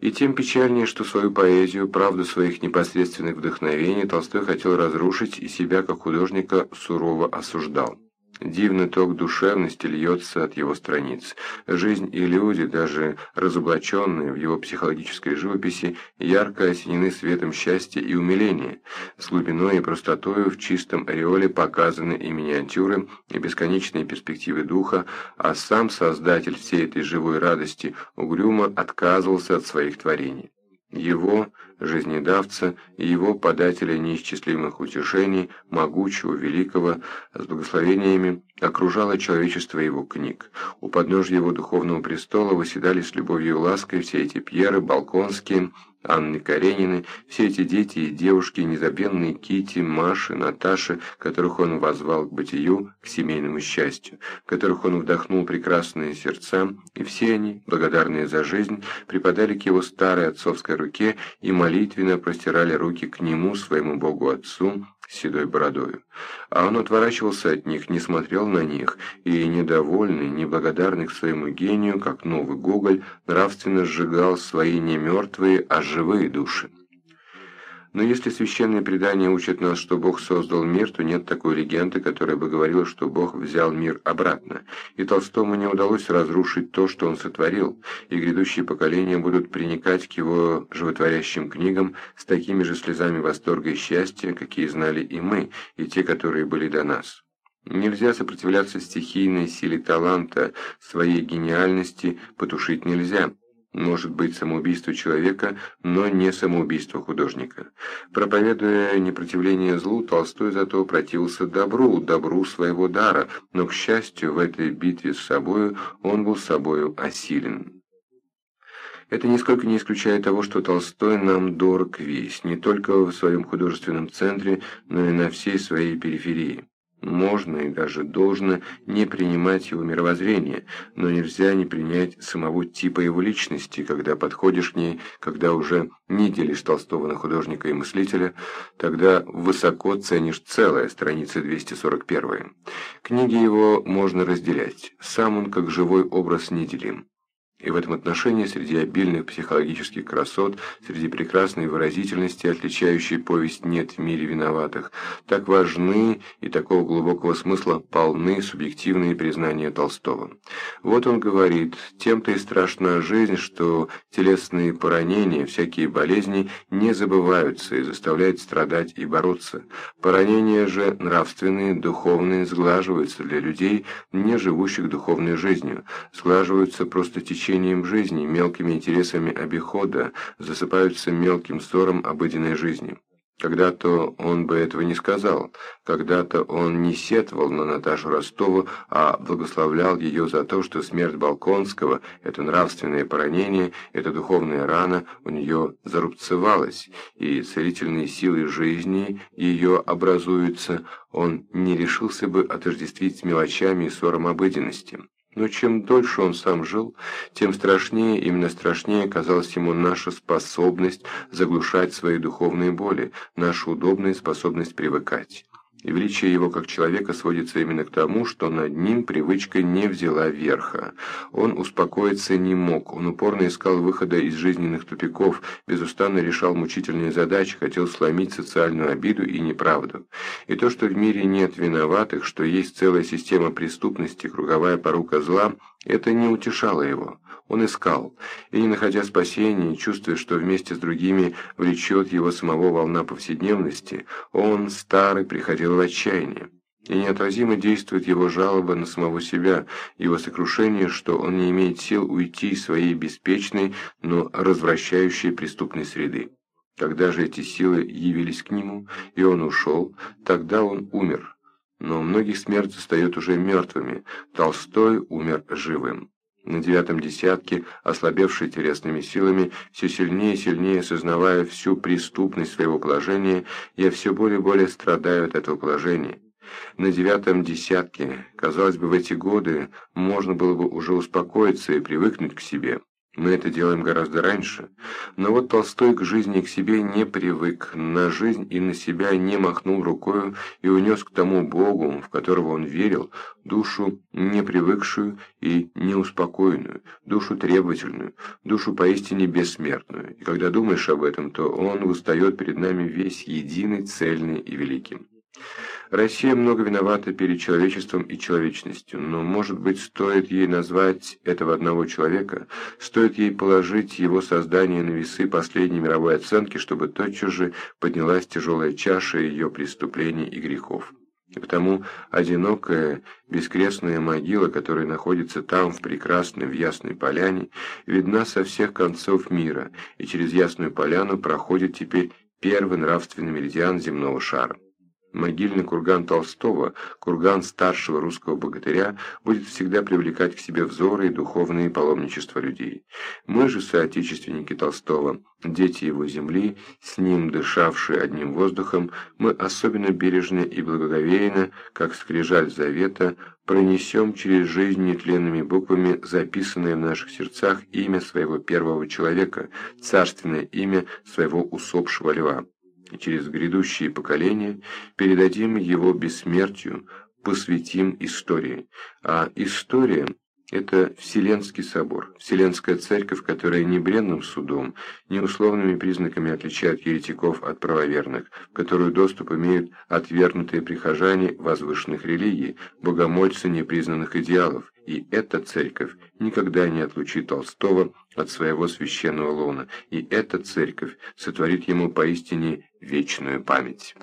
И тем печальнее, что свою поэзию, правду своих непосредственных вдохновений Толстой хотел разрушить и себя как художника сурово осуждал. Дивный ток душевности льется от его страниц. Жизнь и люди, даже разоблаченные в его психологической живописи, ярко осенены светом счастья и умиления. С глубиной и простотою в чистом ореоле показаны и миниатюры, и бесконечные перспективы духа, а сам создатель всей этой живой радости угрюмо отказывался от своих творений. Его, жизнедавца и его подателя неисчислимых утешений, могучего, великого, с благословениями окружало человечество его книг. У подножья его духовного престола восседали с любовью и лаской все эти Пьеры, Балконские, Анны Каренины, все эти дети и девушки, незабвенные Кити, Маши, Наташи, которых он возвал к бытию, к семейному счастью, которых он вдохнул прекрасные сердца, и все они, благодарные за жизнь, припадали к его старой отцовской руке и молитвенно простирали руки к нему, своему Седой бородою. А он отворачивался от них, не смотрел на них, и, недовольный, неблагодарный к своему гению, как новый Гоголь, нравственно сжигал свои не мертвые, а живые души. Но если священные предания учат нас, что Бог создал мир, то нет такой легенды, которая бы говорила, что Бог взял мир обратно. И Толстому не удалось разрушить то, что он сотворил, и грядущие поколения будут приникать к его животворящим книгам с такими же слезами восторга и счастья, какие знали и мы, и те, которые были до нас. Нельзя сопротивляться стихийной силе таланта, своей гениальности потушить нельзя может быть самоубийство человека, но не самоубийство художника. Проповедуя непротивление злу, Толстой зато противился добру, добру своего дара, но, к счастью, в этой битве с собою он был собою осилен. Это нисколько не исключает того, что Толстой нам дорог весь, не только в своем художественном центре, но и на всей своей периферии. Можно и даже должно не принимать его мировоззрение, но нельзя не принять самого типа его личности, когда подходишь к ней, когда уже не делишь Толстого на художника и мыслителя, тогда высоко ценишь целое, страница 241. Книги его можно разделять, сам он как живой образ неделим. И в этом отношении среди обильных психологических красот, среди прекрасной выразительности, отличающей повесть «Нет в мире виноватых», так важны и такого глубокого смысла полны субъективные признания Толстого. Вот он говорит, тем-то и страшна жизнь, что телесные поранения, всякие болезни не забываются и заставляют страдать и бороться. Поранения же нравственные, духовные сглаживаются для людей, не живущих духовной жизнью, сглаживаются просто течением течением жизни, мелкими интересами обихода, засыпаются мелким ссором обыденной жизни. Когда-то он бы этого не сказал, когда-то он не сетовал на Наташу Ростову, а благословлял ее за то, что смерть Балконского, это нравственное поранение, эта духовная рана у нее зарубцевалась, и целительные силы жизни ее образуются, он не решился бы отождествить мелочами и ссором обыденности. Но чем дольше он сам жил, тем страшнее, именно страшнее казалась ему наша способность заглушать свои духовные боли, наша удобная способность привыкать. И величие его как человека сводится именно к тому, что над ним привычка не взяла верха. Он успокоиться не мог, он упорно искал выхода из жизненных тупиков, безустанно решал мучительные задачи, хотел сломить социальную обиду и неправду. И то, что в мире нет виноватых, что есть целая система преступности, круговая порука зла, это не утешало его. Он искал, и не находя спасения, чувствуя, что вместе с другими влечет его самого волна повседневности, он, старый, приходил в отчаяние. И неотразимо действует его жалоба на самого себя, его сокрушение, что он не имеет сил уйти из своей беспечной, но развращающей преступной среды. Когда же эти силы явились к нему, и он ушел, тогда он умер. Но у многих смерть застает уже мертвыми, Толстой умер живым. На девятом десятке, ослабевший телесными силами, все сильнее и сильнее осознавая всю преступность своего положения, я все более и более страдаю от этого положения. На девятом десятке, казалось бы, в эти годы можно было бы уже успокоиться и привыкнуть к себе. Мы это делаем гораздо раньше. Но вот Толстой к жизни и к себе не привык, на жизнь и на себя не махнул рукою и унес к тому Богу, в которого он верил, душу непривыкшую и неуспокоенную, душу требовательную, душу поистине бессмертную. И когда думаешь об этом, то он выстает перед нами весь единый, цельный и великий. Россия много виновата перед человечеством и человечностью, но, может быть, стоит ей назвать этого одного человека, стоит ей положить его создание на весы последней мировой оценки, чтобы тотчас же поднялась тяжелая чаша ее преступлений и грехов. И потому одинокая, бескрестная могила, которая находится там, в прекрасной, в ясной поляне, видна со всех концов мира, и через ясную поляну проходит теперь первый нравственный меридиан земного шара. Могильный курган Толстого, курган старшего русского богатыря, будет всегда привлекать к себе взоры и духовные паломничества людей. Мы же, соотечественники Толстого, дети его земли, с ним дышавшие одним воздухом, мы особенно бережно и благоговейно, как скрижаль завета, пронесем через жизнь нетленными буквами записанное в наших сердцах имя своего первого человека, царственное имя своего усопшего льва через грядущие поколения передадим его бессмертию, посвятим истории. А история – это Вселенский собор, Вселенская церковь, которая не бренным судом, не условными признаками отличает еретиков от правоверных, в которую доступ имеют отвергнутые прихожане возвышенных религий, богомольцы непризнанных идеалов, и эта церковь никогда не отлучит Толстого от своего священного лона, и эта церковь сотворит ему поистине вечную память.